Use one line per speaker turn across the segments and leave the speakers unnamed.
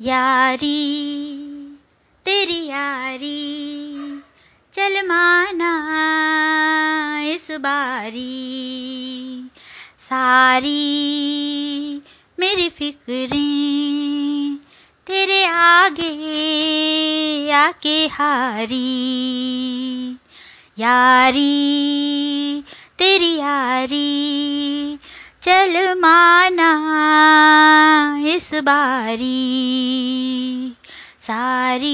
यारी, तेरी यारी, चल माना इस बारी। सारी मेरी फिक्रें तेरे आगे आके हारी। यारी, तेरी यारी चल माना इस बारी, सारी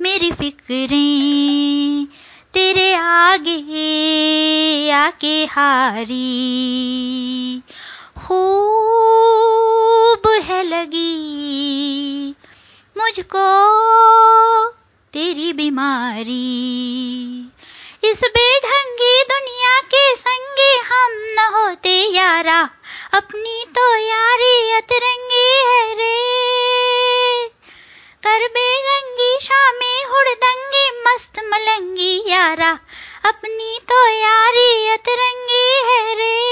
मेरी फिक्रें तेरे आगे आके हारी। खूब है लगी मुझको तेरी बीमारी, इस बेढंगी दुनिया के संगी हम न होते यारा, अपनी तो यारी अतरंगी है रे। कर बेरंगी, शामी हुड़दंगी, मस्त मलंगी यारा, अपनी तो यारी अतरंगी है रे।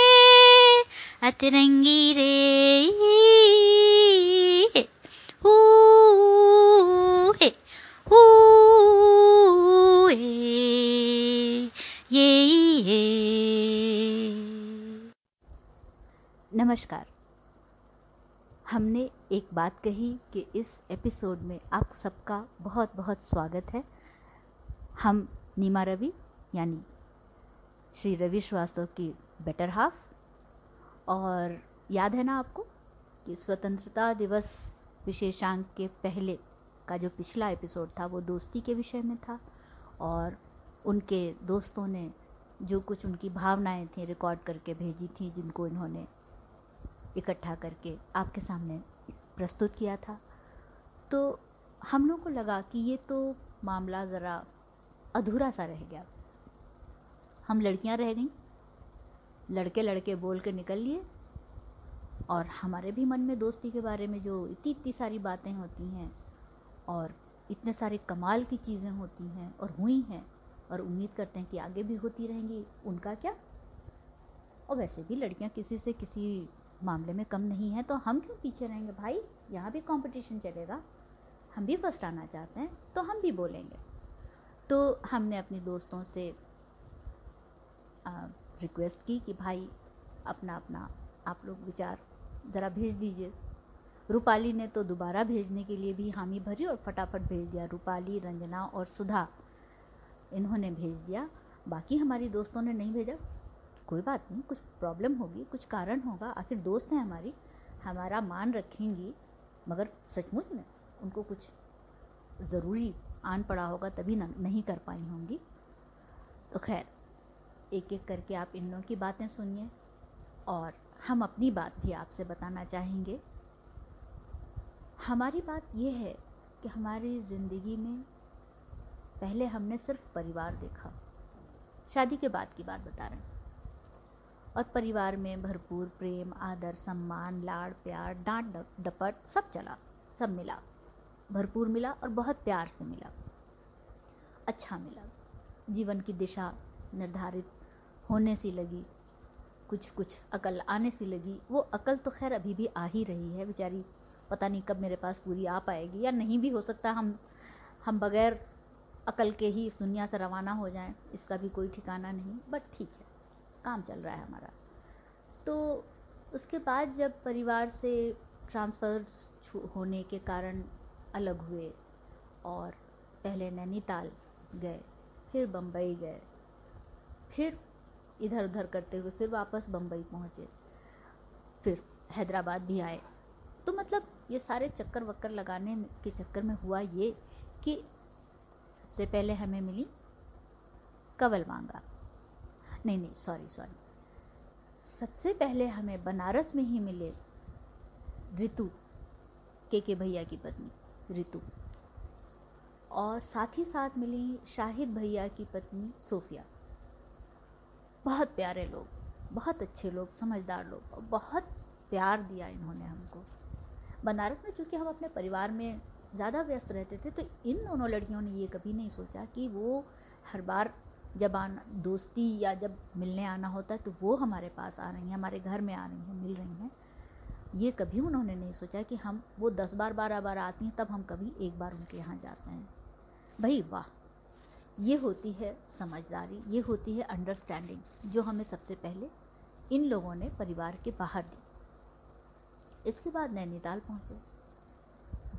अतरंगी रे।
नमस्कार। हमने एक बात कही कि इस एपिसोड में आप सबका बहुत बहुत स्वागत है। हम नीमा रवि, यानी श्री रवि श्रीवास्तव की बेटर हाफ़ और याद है ना आपको कि स्वतंत्रता दिवस विशेषांक के पहले का जो पिछला एपिसोड था, वो दोस्ती के विषय में था, और उनके दोस्तों ने जो कुछ उनकी भावनाएँ थी रिकॉर्ड करके भेजी थी, जिनको इन्होंने इकट्ठा करके आपके सामने प्रस्तुत किया था। तो हम लोग को लगा कि ये तो मामला ज़रा अधूरा सा रह गया। हम लड़कियाँ रह गईं, लड़के लड़के बोल के निकल लिए और हमारे भी मन में दोस्ती के बारे में जो इतनी इतनी सारी बातें होती हैं और इतने सारे कमाल की चीज़ें होती हैं और हुई हैं और उम्मीद करते हैं कि आगे भी होती रहेंगी, उनका क्या? और वैसे भी लड़कियाँ किसी से किसी मामले में कम नहीं है तो हम क्यों पीछे रहेंगे भाई? यहाँ भी कंपटीशन चलेगा। हम भी फ़र्स्ट आना चाहते हैं तो हम भी बोलेंगे। तो हमने अपने दोस्तों से रिक्वेस्ट की कि भाई, अपना अपना, आप लोग विचार ज़रा भेज दीजिए। रूपाली ने तो दोबारा भेजने के लिए भी हामी भरी और फटाफट भेज दिया। रूपाली, रंजना और सुधा, इन्होंने भेज दिया। बाकी हमारी दोस्तों ने नहीं भेजा। कोई बात नहीं, कुछ प्रॉब्लम होगी, कुछ कारण होगा, आखिर दोस्त हैं हमारी, हमारा मान रखेंगी, मगर सचमुच में उनको कुछ ज़रूरी आन पड़ा होगा तभी नहीं कर पाई होंगी। तो खैर एक एक करके आप इन लोगों की बातें सुनिए, और हम अपनी बात भी आपसे बताना चाहेंगे। हमारी बात यह है कि हमारी ज़िंदगी में पहले हमने सिर्फ़ परिवार देखा। शादी के बाद की बात बता रहे हैं। और परिवार में भरपूर प्रेम, आदर, सम्मान, लाड़, प्यार, डांट डपट सब चला, सब मिला। भरपूर मिला और बहुत प्यार से मिला। अच्छा मिला। जीवन की दिशा निर्धारित होने सी लगी। कुछ कुछ अकल आने सी लगी। वो अकल तो खैर अभी भी आ ही रही है। बेचारी, पता नहीं कब मेरे पास पूरी आ पाएगी या नहीं भी हो सकता हम हम बगैर अकल के ही इस दुनिया से रवाना हो जाएँ। इसका भी कोई ठिकाना नहीं, बट ठीक है। काम चल रहा है हमारा। तो उसके बाद जब परिवार से ट्रांसफ़र होने के कारण अलग हुए और पहले नैनीताल गए, फिर बम्बई गए, फिर इधर उधर करते हुए फिर वापस बम्बई पहुँचे, फिर हैदराबाद भी आए। तो मतलब ये सारे चक्कर वक्कर लगाने के चक्कर में हुआ ये कि सबसे पहले हमें मिली कवल मांगा नहीं नहीं सॉरी सॉरी सबसे पहले हमें बनारस में ही मिले ऋतु के के भैया की पत्नी ऋतु और साथ ही साथ मिली शाहिद भैया की पत्नी, सोफिया. बहुत प्यारे लोग, बहुत अच्छे लोग, समझदार लोग, और बहुत प्यार दिया इन्होंने हमको. बनारस में चूँकि हम अपने परिवार में ज़्यादा व्यस्त रहते थे तो इन दोनों लड़कियों ने ये कभी नहीं सोचा कि वो हर बार जब आना, दोस्ती या जब मिलने आना होता है तो वो हमारे पास आ रही हैं, हमारे घर में आ रही हैं, मिल रही हैं। ये कभी उन्होंने नहीं सोचा कि हम, वो दस बार, बारह बार आती हैं, तब हम कभी एक बार उनके यहाँ जाते हैं। भाई वाह! ये होती है समझदारी, ये होती है अंडरस्टैंडिंग जो हमें सबसे पहले इन लोगों ने परिवार के बाहर दी। इसके बाद नैनीताल पहुँचे।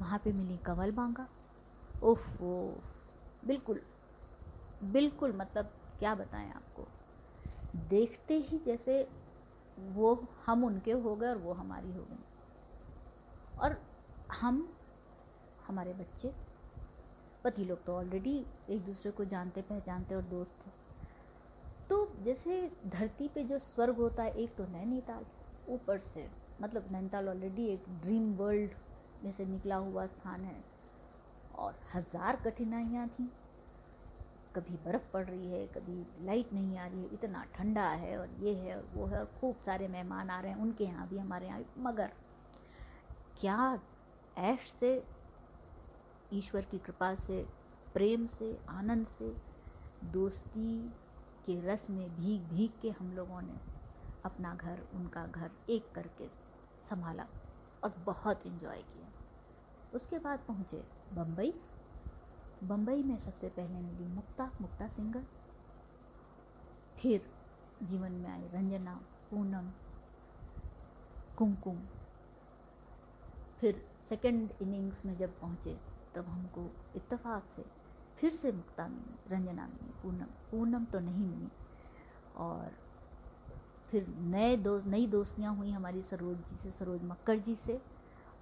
वहाँ पे मिली कंवल बांगा। ओफ ओफ बिल्कुल बिल्कुल मतलब क्या बताएँ आपको? देखते ही जैसे वो हम उनके हो गए और वो हमारी हो गई। और हम, हमारे बच्चे, पति लोग तो ऑलरेडी एक दूसरे को जानते, पहचानते और दोस्त थे। तो जैसे धरती पे जो स्वर्ग होता है, एक तो नैनीताल, ऊपर से मतलब नैनीताल ऑलरेडी एक ड्रीम वर्ल्ड में से निकला हुआ स्थान है। और हज़ार कठिनाइयाँ थी। कभी बर्फ़ पड़ रही है, कभी लाइट नहीं आ रही है, इतना ठंडा है और ये है और वो है और खूब सारे मेहमान आ रहे हैं, उनके यहाँ भी हमारे यहाँ मगर क्या ऐश से, ईश्वर की कृपा से, प्रेम से, आनंद से, दोस्ती के रस में भीग भीग के हम लोगों ने अपना घर, उनका घर एक करके संभाला और बहुत इंजॉय किया। उसके बाद पहुँचे बम्बई बम्बई में सबसे पहले मिली मुक्ता मुक्ता सिंगर। फिर जीवन में आई रंजना, पूनम, कुमकुम। फिर सेकंड इनिंग्स में जब पहुँचे, तब हमको इत्तेफाक से फिर से मुक्ता मिली, रंजना मिली, पूनम। पूनम तो नहीं मिली। और फिर नए दोस्त, नई दोस्तियाँ हुई हमारी सरोज जी से, सरोज मक्कर जी से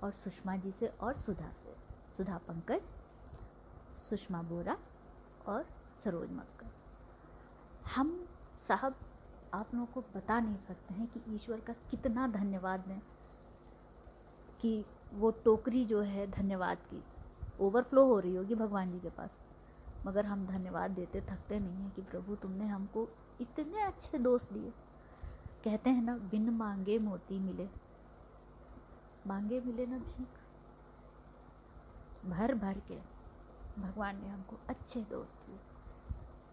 और सुषमा जी से और सुधा से, सुधा पंकज सुषमा बोरा और सरोज मक्कर हम साहब, आप लोगों को बता नहीं सकते हैं कि ईश्वर का कितना धन्यवाद दें कि वो टोकरी जो है धन्यवाद की ओवरफ्लो हो रही होगी भगवान जी के पास। मगर हम धन्यवाद देते थकते नहीं हैं कि प्रभु, तुमने हमको इतने अच्छे दोस्त दिए। कहते हैं ना, बिन मांगे मोती मिले। मांगे मिले ना भीख? भर भर के। भगवान ने हमको अच्छे दोस्त दिए।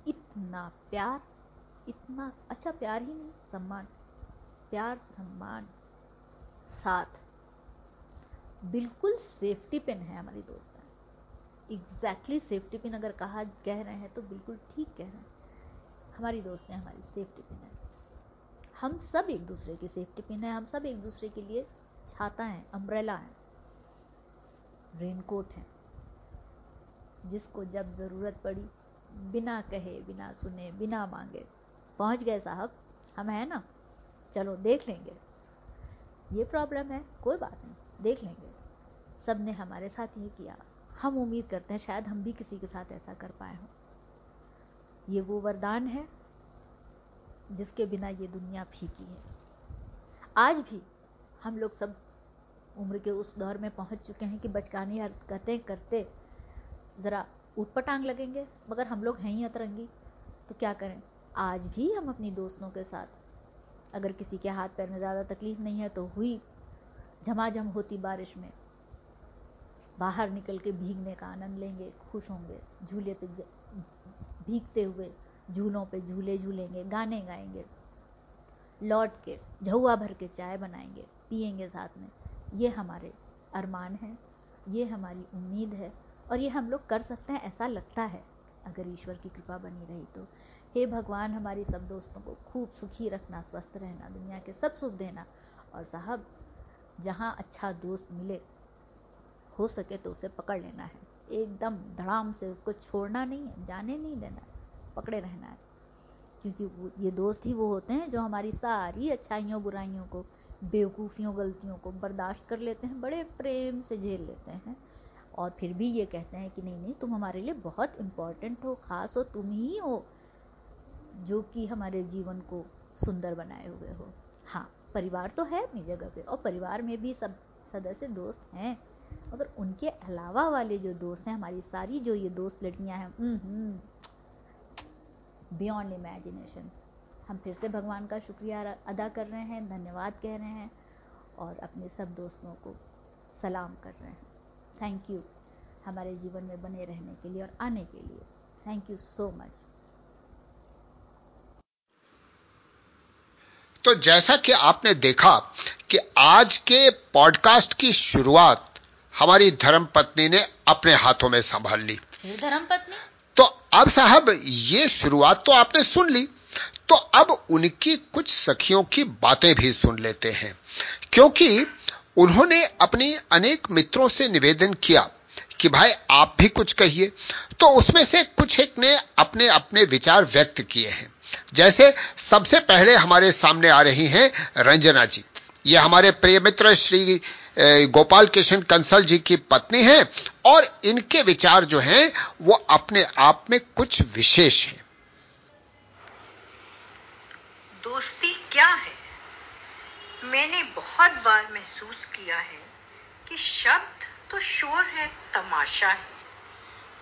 इतना प्यार, इतना अच्छा प्यार ही नहीं, सम्मान। प्यार, सम्मान, साथ। बिल्कुल सेफ्टी पिन है हमारी दोस्त एग्जैक्टली सेफ्टी पिन अगर कहा, कह रहे हैं तो बिल्कुल ठीक कह रहे हैं। हमारी दोस्त ने हमारी सेफ्टी पिन है। हम सब एक दूसरे की सेफ्टी पिन है। हम सब एक दूसरे के लिए छाता है अम्ब्रेला है। रेनकोट है। जिसको जब ज़रूरत पड़ी, बिना कहे, बिना सुने, बिना मांगे, पहुँच गए साहब, हम हैं ना? चलो देख लेंगे। ये प्रॉब्लम है, कोई बात नहीं, देख लेंगे। सबने हमारे साथ ये किया। हम उम्मीद करते हैं शायद हम भी किसी के साथ ऐसा कर पाए हों। ये वो वरदान है, जिसके बिना ये दुनिया फीकी है। आज भी हम लोग सब उम्र के उस दौर में पहुँच चुके हैं कि बचकानी हरकतें करते ज़रा उठपटांग लगेंगे, मगर हम लोग हैं ही अतरंगी। तो क्या करें? आज भी हम अपनी दोस्तों के साथ। अगर किसी के हाथ पैर में ज़्यादा तकलीफ़ नहीं है तो हुई झमाझम होती बारिश में। बाहर निकल के भीगने का आनंद लेंगे, खुश होंगे। झूले पे भीगते हुए झूलों पे झूले झूलेंगे, गाने गाएँगे। लौट के झुआ भर के चाय बनाएँगे, पिएँगे साथ में। ये हमारे अरमान हैं, ये हमारी उम्मीद है। और ये हम लोग कर सकते हैं, ऐसा लगता है। अगर ईश्वर की कृपा बनी रही तो। हे भगवान, हमारी सब दोस्तों को खूब सुखी रखना, स्वस्थ रहना, दुनिया के सब सुख देना। और साहब, जहाँ अच्छा दोस्त मिले, हो सके तो उसे पकड़ लेना है। एकदम धड़ाम से उसको छोड़ना नहीं है, जाने नहीं देना है, पकड़े रहना है। क्योंकि ये दोस्त ही वो होते हैं जो हमारी सारी अच्छाइयों, बुराइयों को, बेवकूफ़ियों, गलतियों को बर्दाश्त कर लेते हैं, बड़े प्रेम से झेल लेते हैं। और फिर भी ये कहते हैं कि नहीं नहीं, तुम हमारे लिए बहुत इम्पोर्टेंट हो, ख़ास हो, तुम ही हो, जो कि हमारे जीवन को सुंदर बनाए हुए हो। हाँ परिवार तो है अपनी जगह पे, और परिवार में भी सब सदस्य दोस्त हैं। मगर उनके अलावा वाले जो दोस्त हैं, हमारी सारी जो ये दोस्त लड़कियाँ हैं बियॉन्ड इमेजिनेशन हम फिर से भगवान का शुक्रिया अदा कर रहे हैं, धन्यवाद कह रहे हैं, और अपने सब दोस्तों को सलाम कर रहे हैं। थैंक यू हमारे जीवन में बने रहने के लिए और आने के लिए. थैंक यू सो मच
तो जैसा कि आपने देखा कि आज के पॉडकास्ट की शुरुआत हमारी धर्म पत्नी ने अपने हाथों में संभाल ली.
धर्म पत्नी
तो अब साहब ये शुरुआत तो आपने सुन ली. तो अब उनकी कुछ सखियों की बातें भी सुन लेते हैं. क्योंकि उन्होंने अपनी अनेक मित्रों से निवेदन किया कि भाई आप भी कुछ कहिए। तो उसमें से कुछ एक ने अपने अपने विचार व्यक्त किए हैं। जैसे सबसे पहले हमारे सामने आ रही हैं रंजना जी। ये हमारे प्रिय मित्र श्री गोपाल किशन कंसल जी की पत्नी हैं और इनके विचार जो हैं वो अपने आप में कुछ विशेष हैं।
दोस्ती क्या है? मैंने बहुत बार महसूस किया है कि शब्द तो शोर है, तमाशा है।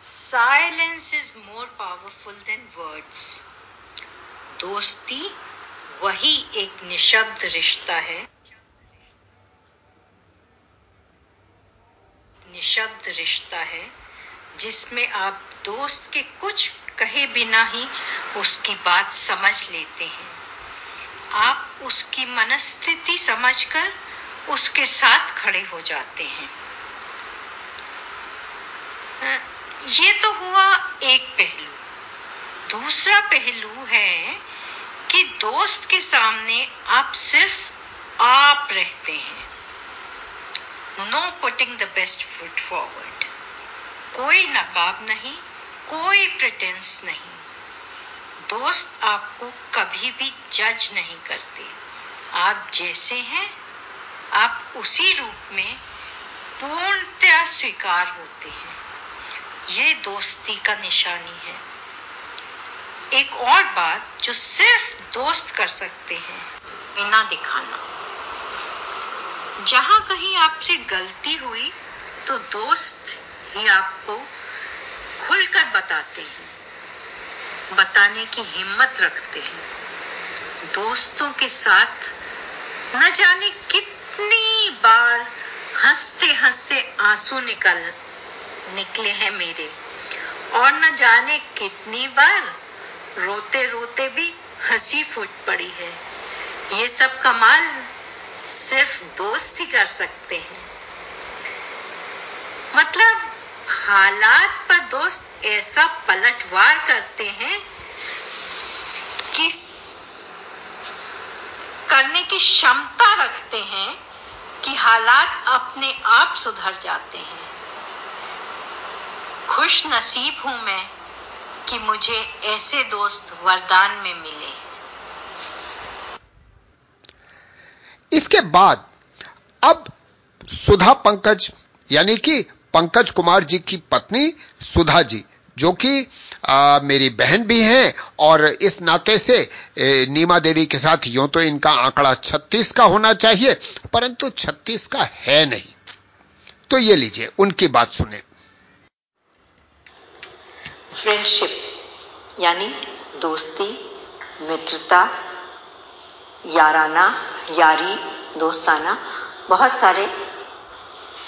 Silence is more powerful than words दोस्ती वही एक निशब्द रिश्ता है। निशब्द रिश्ता है, जिसमें आप दोस्त के कुछ कहे बिना ही उसकी बात समझ लेते हैं। आप उसकी मनस्थिति समझकर उसके साथ खड़े हो जाते हैं। ये तो हुआ एक पहलू। दूसरा पहलू है कि दोस्त के सामने आप सिर्फ़ आप रहते हैं। No putting the best foot forward कोई नकाब नहीं, कोई प्रिटेंस नहीं। दोस्त आपको कभी भी जज नहीं करते। आप जैसे हैं, आप उसी रूप में पूर्णतया स्वीकार होते हैं। ये दोस्ती का निशानी है। एक और बात जो सिर्फ़ दोस्त कर सकते हैं, बिना दिखाना। जहाँ कहीं आपसे गलती हुई तो दोस्त ही आपको खुलकर बताते हैं। बताने की हिम्मत रखते हैं। दोस्तों के साथ न जाने कितनी बार हँसते हँसते आँसू निकल निकले हैं मेरे। और न जाने कितनी बार रोते रोते भी हँसी फूट पड़ी है। ये सब कमाल सिर्फ़ दोस्त ही कर सकते हैं। मतलब हालात पर दोस्त ऐसा पलटवार करते हैं कि करने की क्षमता रखते हैं कि हालात अपने आप सुधर जाते हैं। खुश नसीब हूँ मैं कि मुझे ऐसे दोस्त वरदान में मिले।
इसके बाद अब सुधा पंकज, यानी कि पंकज कुमार जी की पत्नी सुधा जी जो कि मेरी बहन भी हैं और इस नाते से नीमा देवी के साथ यूँ तो इनका आंकड़ा 36 का होना चाहिए, परंतु 36 का है नहीं। तो ये लीजिए, उनकी बात सुने।
फ्रेंडशिप यानी दोस्ती, मित्रता, याराना, यारी, दोस्ताना, बहुत सारे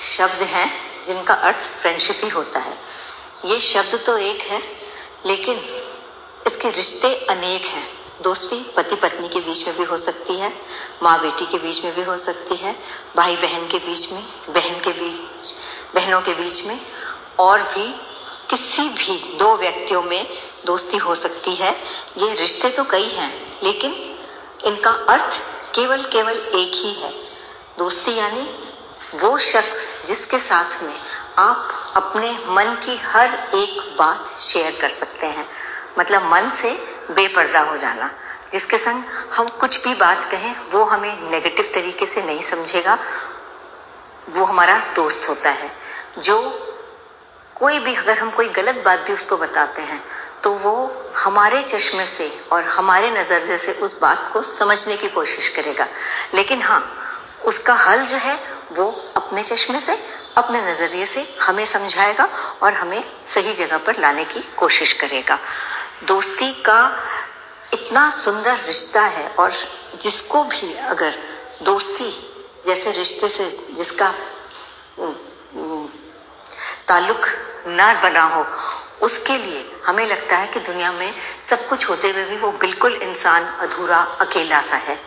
शब्द हैं जिनका अर्थ फ्रेंडशिप ही होता है। ये शब्द तो एक है, लेकिन इसके रिश्ते अनेक हैं। दोस्ती पति पत्नी के बीच में भी हो सकती है माँ बेटी के बीच में भी हो सकती है भाई बहन के बीच में, बहन के बीच, बहनों के बीच में, और भी किसी भी दो व्यक्तियों में दोस्ती हो सकती है। ये रिश्ते तो कई हैं, लेकिन इनका अर्थ केवल केवल एक ही है। दोस्ती यानी वो शख्स जिसके साथ में आप अपने मन की हर एक बात शेयर कर सकते हैं। मतलब मन से बेपर्दा हो जाना। जिसके संग हम कुछ भी बात कहें, वो हमें नेगेटिव तरीके से नहीं समझेगा। वो हमारा दोस्त होता है। जो कोई भी, अगर हम कोई गलत बात भी उसको बताते हैं तो वो हमारे चश्मे से और हमारे नज़रिए से उस बात को समझने की कोशिश करेगा। लेकिन हाँ उसका हल जो है, वो अपने चश्मे से अपने नज़रिए से हमें समझाएगा और हमें सही जगह पर लाने की कोशिश करेगा। दोस्ती का इतना सुंदर रिश्ता है और जिसको भी अगर दोस्ती जैसे रिश्ते से जिसका ताल्लुक न बना हो, उसके लिए हमें लगता है कि दुनिया में सब कुछ होते हुए भी वो बिल्कुल इंसान अधूरा, अकेला सा है।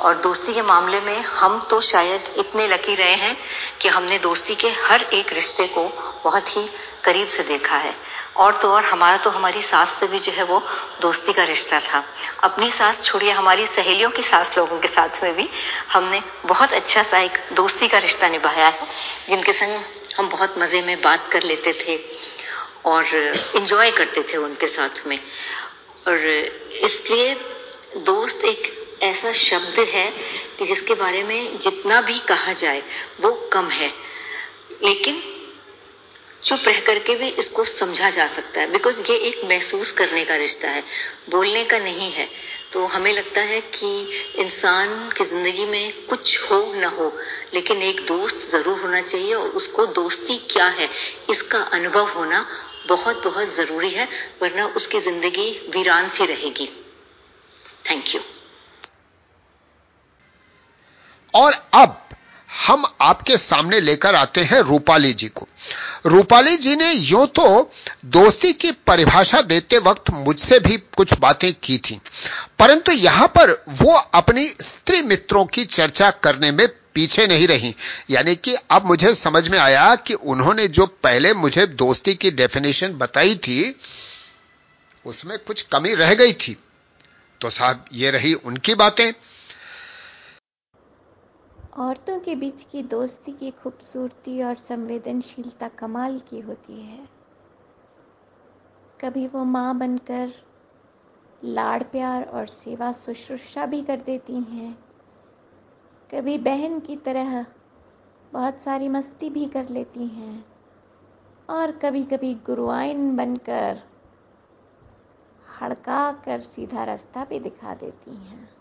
और दोस्ती के मामले में हम तो शायद इतने लकी रहे हैं कि हमने दोस्ती के हर एक रिश्ते को बहुत ही करीब से देखा है। और तो और हमारा तो हमारी सास से भी जो है वो दोस्ती का रिश्ता था। अपनी सास छोड़िए, हमारी सहेलियों की सास लोगों के साथ में भी हमने बहुत अच्छा सा एक दोस्ती का रिश्ता निभाया है, जिनके संग हम बहुत मज़े में बात कर लेते थे और इंजॉय करते थे उनके साथ में। और इसलिए दोस्त एक ऐसा शब्द है कि जिसके बारे में जितना भी कहा जाए, वो कम है। लेकिन चुप रह करके भी इसको समझा जा सकता है बिकॉज़ ये एक महसूस करने का रिश्ता है, बोलने का नहीं है। तो हमें लगता है कि इंसान की ज़िंदगी में कुछ हो ना हो, लेकिन एक दोस्त ज़रूर होना चाहिए और उसको दोस्ती क्या है, इसका अनुभव होना बहुत बहुत ज़रूरी है, वरना उसकी ज़िंदगी वीरान सी रहेगी। थैंक यू
और अब हम आपके सामने लेकर आते हैं रूपाली जी को। रूपाली जी ने यूँ तो दोस्ती की परिभाषा देते वक्त मुझसे भी कुछ बातें की थी, परंतु यहाँ पर वो अपनी स्त्री मित्रों की चर्चा करने में पीछे नहीं रही। यानी कि अब मुझे समझ में आया कि उन्होंने जो पहले मुझे दोस्ती की डेफिनेशन बताई थी, उसमें कुछ कमी रह गई थी। तो साहब, ये रही उनकी बातें।
औरतों के बीच की दोस्ती की खूबसूरती और संवेदनशीलता कमाल की होती है। कभी वो माँ बनकर लाड़ प्यार और सेवा शुश्रूषा भी कर देती हैं। कभी बहन की तरह बहुत सारी मस्ती भी कर लेती हैं। और कभी कभी गुरुआइन बनकर हड़का कर सीधा रास्ता भी दिखा देती हैं।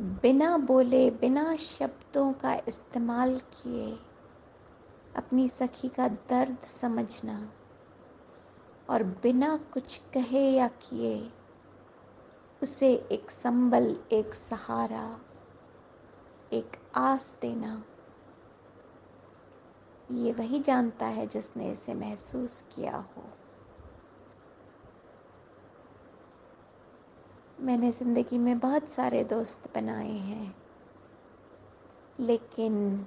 बिना बोले, बिना शब्दों का इस्तेमाल किए अपनी सखी का दर्द समझना और बिना कुछ कहे या किए उसे एक संबल, एक सहारा, एक आस देना। ये वही जानता है जिसने इसे महसूस किया हो। मैंने ज़िंदगी में बहुत सारे दोस्त बनाए हैं, लेकिन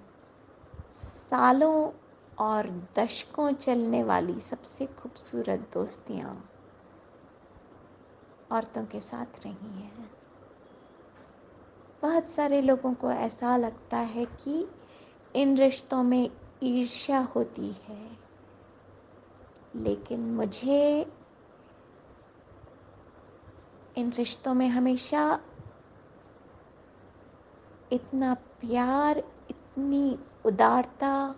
सालों और दशकों चलने वाली सबसे खूबसूरत दोस्तियाँ औरतों के साथ रही हैं। बहुत सारे लोगों को ऐसा लगता है कि इन रिश्तों में ईर्ष्या होती है, लेकिन मुझे इन रिश्तों में हमेशा इतना प्यार, इतनी उदारता,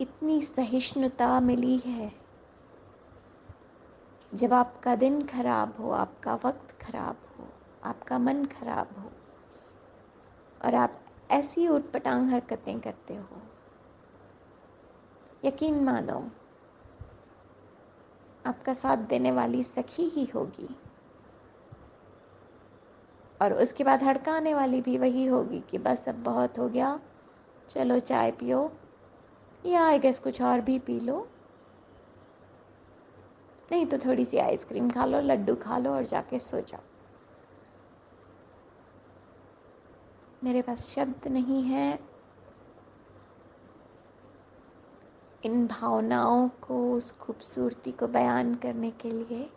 इतनी सहिष्णुता मिली है। जब आपका दिन खराब हो, आपका वक्त खराब हो, आपका मन खराब हो, और आप ऐसी उटपटांग हरकतें करते हो, यकीन मानो आपका साथ देने वाली सखी ही होगी। और उसके बाद हड़काने वाली भी वही होगी कि बस अब बहुत हो गया, चलो चाय पियो, या आई गेस कुछ और भी पी लो। नहीं तो थोड़ी सी आइसक्रीम खा लो, लड्डू खा लो और जाके सो जाओ। मेरे पास शब्द नहीं है इन भावनाओं को, उस खूबसूरती को बयान करने के लिए।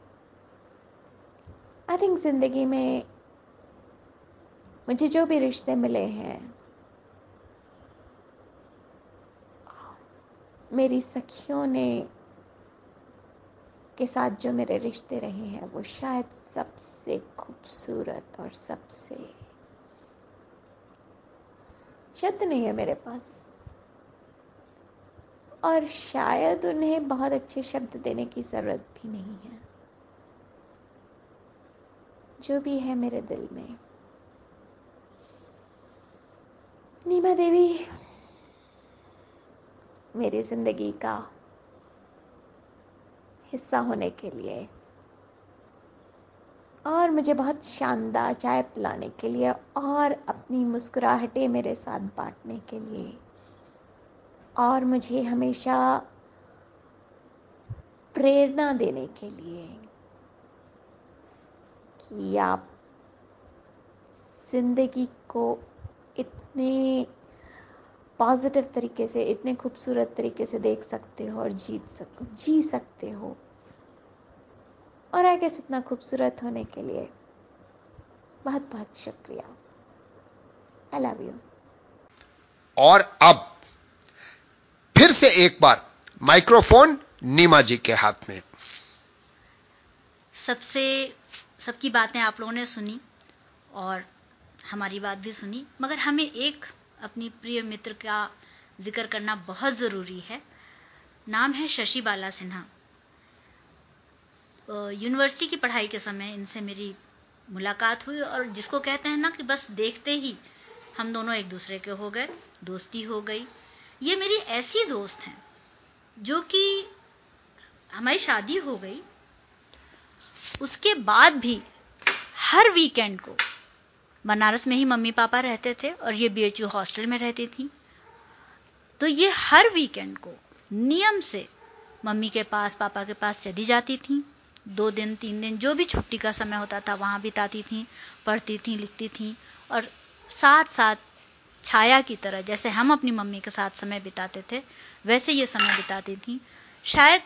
आई थिंक ज़िंदगी में मुझे जो भी रिश्ते मिले हैं, मेरी सखियों ने के साथ जो मेरे रिश्ते रहे हैं, वो शायद सबसे खूबसूरत और सबसे शब्द नहीं है मेरे पास। और शायद उन्हें बहुत अच्छे शब्द देने की ज़रूरत भी नहीं है। जो भी है मेरे दिल में। नीमा देवी, मेरी ज़िंदगी का हिस्सा होने के लिए और मुझे बहुत शानदार चाय पिलाने के लिए और अपनी मुस्कुराहटें मेरे साथ बांटने के लिए और मुझे हमेशा प्रेरणा देने के लिए कि आप ज़िंदगी को इतने पॉजिटिव तरीके से, इतने खूबसूरत तरीके से देख सकते हो और जीत सक, जी सकते हो। और आई गेस इतना खूबसूरत होने के लिए बहुत बहुत शुक्रिया। आई लव यू
और अब फिर से एक बार, माइक्रोफोन नीमा जी के हाथ में।
सबसे, सबकी बातें आप लोगों ने सुनी और हमारी बात भी सुनी, मगर हमें एक अपनी प्रिय मित्र का ज़िक्र करना बहुत ज़रूरी है। नाम है शशि बाला सिन्हा। यूनिवर्सिटी की पढ़ाई के समय इनसे मेरी मुलाकात हुई और जिसको कहते हैं ना कि बस देखते ही हम दोनों एक दूसरे के हो गए, दोस्ती हो गई। ये मेरी ऐसी दोस्त हैं, जो कि हमारी शादी हो गई। उसके बाद भी हर वीकेंड को बनारस में ही मम्मी पापा रहते थे और ये बीएचयू हॉस्टल में रहती थी। तो ये हर वीकेंड को नियम से मम्मी के पास, पापा के पास चली जाती थी। दो दिन, तीन दिन, जो भी छुट्टी का समय होता था, वहाँ बिताती थी, पढ़ती थी, लिखती थी और साथ साथ छाया की तरह, जैसे हम अपनी मम्मी के साथ समय बिताते थे, वैसे ये समय बिताती थी। शायद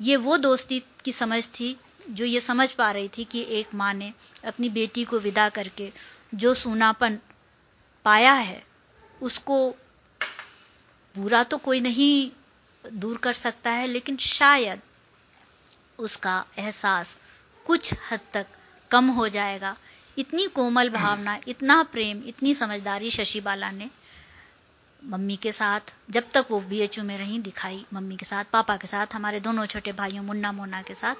ये वो दोस्ती की समझ थी, जो ये समझ पा रही थी कि एक माँ ने अपनी बेटी को विदा करके जो सूनापन पाया है, उसको बुरा तो कोई नहीं दूर कर सकता है, लेकिन शायद उसका एहसास कुछ हद तक कम हो जाएगा। इतनी कोमल भावना, इतना प्रेम, इतनी समझदारी शशि बाला ने मम्मी के साथ, जब तक वो बीएचयू में रही, दिखाई मम्मी के साथ, पापा के साथ, हमारे दोनों छोटे भाइयों मुन्ना मोना के साथ,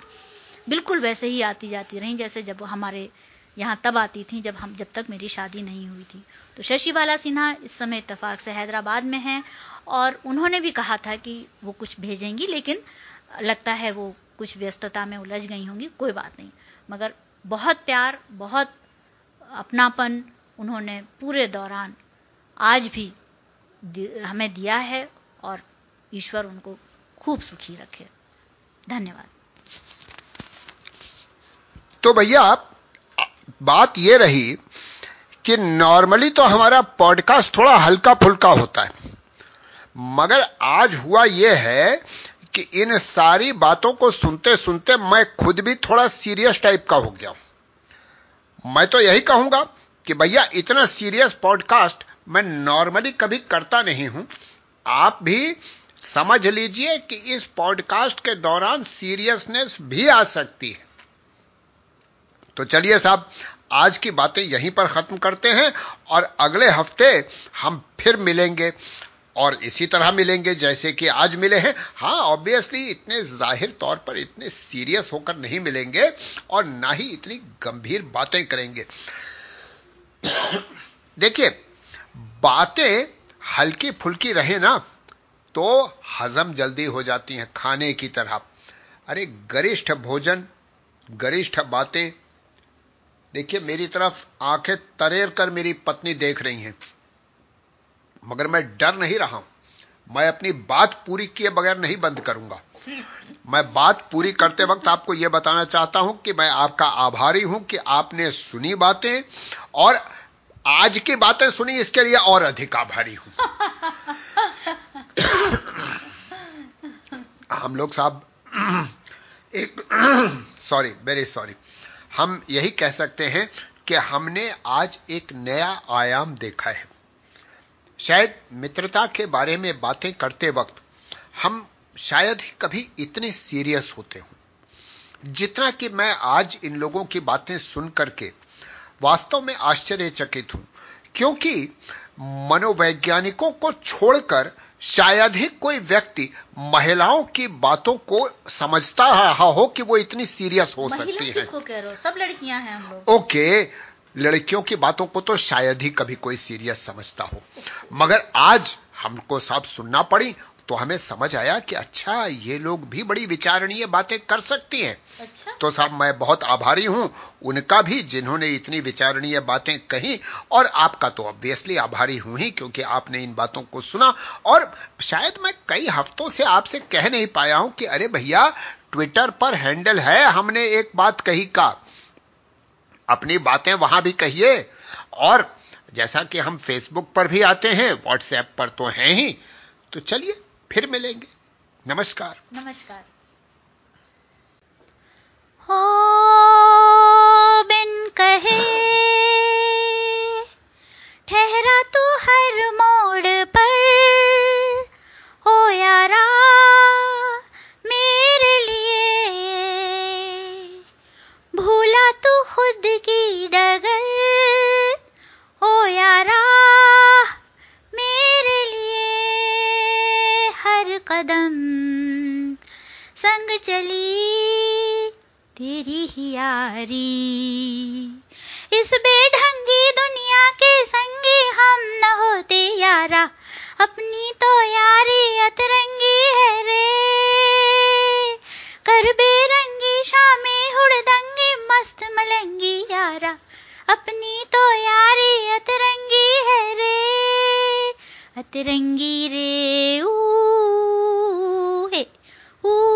बिल्कुल वैसे ही आती जाती रही, जैसे जब वो हमारे यहाँ तब आती थी, जब हम, जब तक मेरी शादी नहीं हुई थी। तो शशि बाला सिन्हा इस समय इतफाक से हैदराबाद में हैं, और उन्होंने भी कहा था कि वो कुछ भेजेंगी, लेकिन लगता है वो कुछ व्यस्तता में उलझ गई होंगी, कोई बात नहीं। मगर बहुत प्यार, बहुत अपनापन उन्होंने पूरे दौरान आज भी हमें दिया है और ईश्वर उनको खूब सुखी रखे। धन्यवाद।
तो भैया, बात यह रही कि नॉर्मली तो हमारा पॉडकास्ट थोड़ा हल्का फुल्का होता है, मगर आज हुआ यह है कि इन सारी बातों को सुनते सुनते मैं खुद भी थोड़ा सीरियस टाइप का हो गया मैं तो यही कहूँगा कि भैया, इतना सीरियस पॉडकास्ट मैं नॉर्मली कभी करता नहीं हूँ। आप भी समझ लीजिए कि इस पॉडकास्ट के दौरान सीरियसनेस भी आ सकती है। तो चलिए साहब, आज की बातें यहीं पर खत्म करते हैं और अगले हफ़्ते हम फिर मिलेंगे। और इसी तरह मिलेंगे जैसे कि आज मिले हैं। हाँ ऑब्वियसली इतने ज़ाहिर तौर पर इतने सीरियस होकर नहीं मिलेंगे और ना ही इतनी गंभीर बातें करेंगे। देखिए, बातें हल्की फुल्की रहे ना तो हजम जल्दी हो जाती हैं खाने की तरह। अरे, गरिष्ठ भोजन, गरिष्ठ बातें। देखिए, मेरी तरफ़ आँखें तरेर कर मेरी पत्नी देख रही हैं। मगर मैं डर नहीं रहा हूँ। मैं अपनी बात पूरी किए बगैर नहीं बंद करूँगा। मैं बात पूरी करते वक्त आपको यह बताना चाहता हूँ कि मैं आपका आभारी हूँ कि आपने सुनी बातें और आज की बातें सुनी, इसके लिए और अधिक आभारी हूँ। हम लोग साहब, एक सॉरी वेरी सॉरी हम यही कह सकते हैं कि हमने आज एक नया आयाम देखा है। शायद मित्रता के बारे में बातें करते वक्त हम शायद ही कभी इतने सीरियस होते हों। जितना कि मैं आज इन लोगों की बातें सुन करके वास्तव में आश्चर्यचकित हूँ क्योंकि मनोवैज्ञानिकों को छोड़कर शायद ही कोई व्यक्ति महिलाओं की बातों को समझता रहा हो कि वो इतनी सीरियस हो सकती है?
सब लड़कियाँ हैं हम लोग।
ओके लड़कियों की बातों को तो शायद ही कभी कोई सीरियस समझता हो। मगर आज हमको सब सुनना पड़ी तो हमें समझ आया कि अच्छा ये लोग भी बड़ी विचारणीय बातें कर सकती हैं।
अच्छा।
तो साहब मैं बहुत आभारी हूँ उनका भी जिन्होंने इतनी विचारणीय बातें कही और आपका तो ऑब्वियसली आभारी हूँ ही क्योंकि आपने इन बातों को सुना और शायद मैं कई हफ्तों से आपसे कह नहीं पाया हूँ कि अरे भैया ट्विटर पर हैंडल है हमने एक बात कही का। अपनी बातें वहाँ भी कहिए। और जैसा कि हम फेसबुक पर भी आते हैं व्हाट्सएप पर तो हैं ही तो चलिए फिर मिलेंगे। नमस्कार।
नमस्कार।
हो बिन कहे मेरे लिए हर कदम। संग चली तेरी ही यारी। इस बेढंगी दुनिया के संगी हम न होते यारा। अपनी तो यारी अतरंगी मलंगी यारा। अपनी तो यारी अतरंगी है रे। अतरंगी रे ऊ हे ऊ।